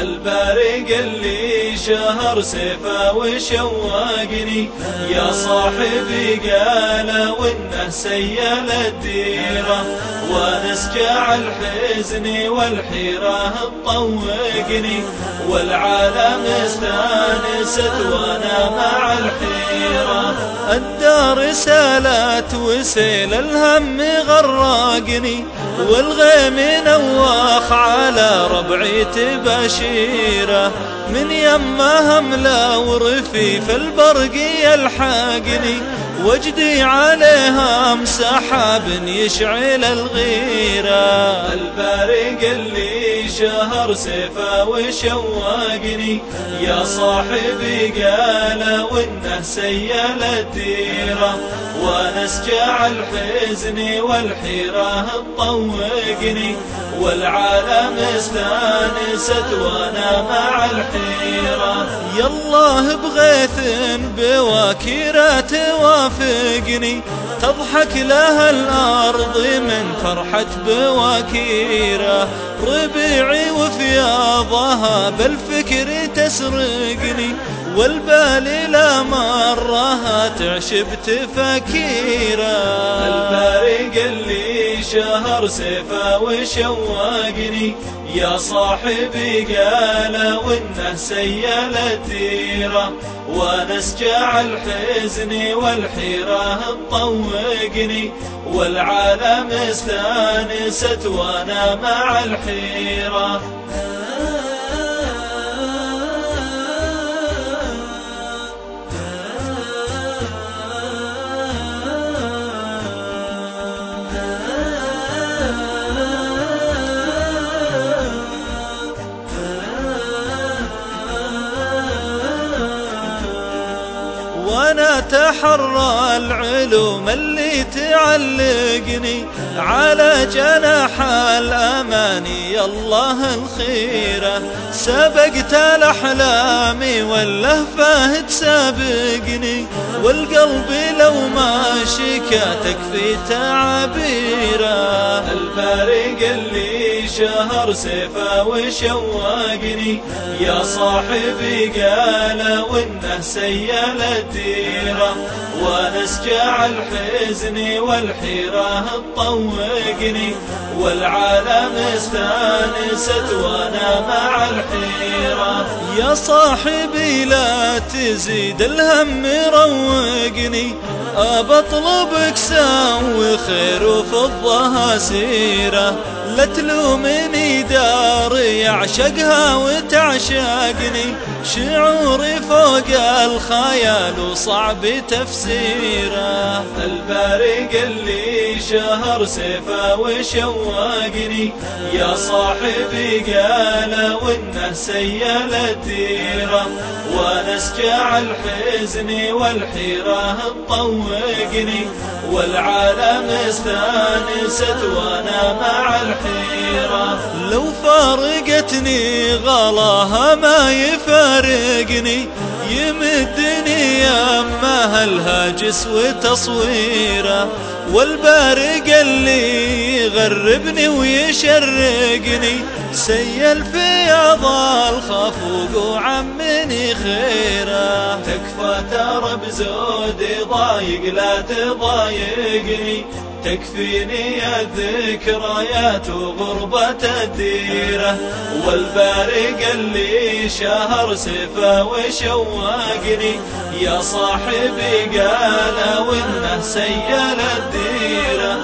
البارق اللي شهر سيفه وشوقني يا صاحبي قال وإنه سيل الديرة. ونسجع الحزن والحيرة تطوقني والعالم استانست وأنا مع الحيرة. الدار سالت وسيل الهم غرقني والغيم نواخ على ربعي تبشيرة. من يمه همله ورفيف البرق يلحقني. وجدي عليها مسحاب يشعل الغيرة. البارق اللي شهر سيفه وشوقني. يا صاحبي قال وإنه سيل الديرة. ونسجع الحزن والحيرة تطوقني. والعالم استانست وأنا مع الحيرة. يالله بغيث بواكيرة توافقني تضحك لها الأرض من فرحة بواكيرة. ربيعي وفياضها بالفكر تسرقني. والبال لا مرها تعشب تفكيرة. البارق اللي شهر سيفه وشوقني يا صاحبي قال وانه سيل الديره ونسجع الحزن والحيرة تطوقني. والعالم استانست وأنا مع الحيرة. وأنا اتحرى العلوم اللي تعلقني على جناح الاماني الله الخيره سبقت الأحلام واللهفة تسابقني. والقلب لو ما شكا تكفي تعابيره البارق اللي شهر سيفه وشوقني. يا صاحبي قال وإنه سيل الديره ونسجع الحزن والحيرة تطوقني والعالم استانست وأنا مع الحيرة. يا صاحبي لا تزيد الهم روقني أبطلبك سوي خير وفضها سيرة. لا تلومني دار يعشقها وتعشقني. شعوري فوق الخيال وصعب تفسيره. البارق اللي شهر سيفه وشوقني. يا صاحبي قال وإنه سيل الديره ونسجع الحزن والحيره تطوقني والعالم استانست وأنا مع الحيره لو فارقتني غلاها ما يفارقني يمدني يمها الهاجس وتصويره. والبارق اللي يغربني ويشرقني سيل في أضال خفوق وعمني خيره. تكفى ترى بزودي ضايق لا تضايقني. تكفيني الذكريات وغربة الديرة والبارق اللي شهر سفا وشوقني يا صاحبي قال وإنه سيل الديرة.